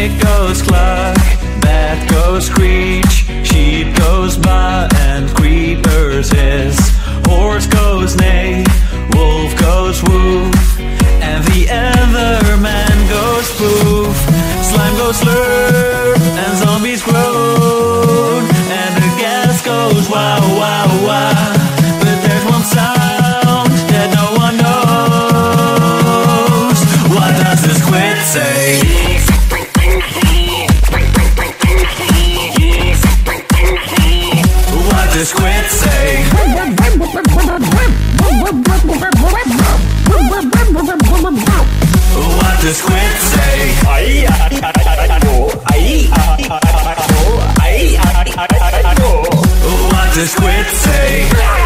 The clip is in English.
Tick goes cluck, bat goes screech, sheep goes by, and creepers hiss. Horse goes neigh, wolf goes woof, and the Enderman goes poof. Slime goes slurp, and zombies what does Squid say? What does Squid say? I, I, I, I know. What does Squid say?